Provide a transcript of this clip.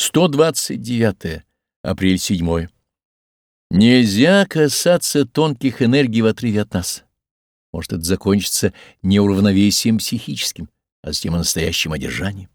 129. Апрель 7. Нельзя касаться тонких энергий в отрыве от нас. Может это закончится не уравновесием психическим, а затем и настоящим одержанием.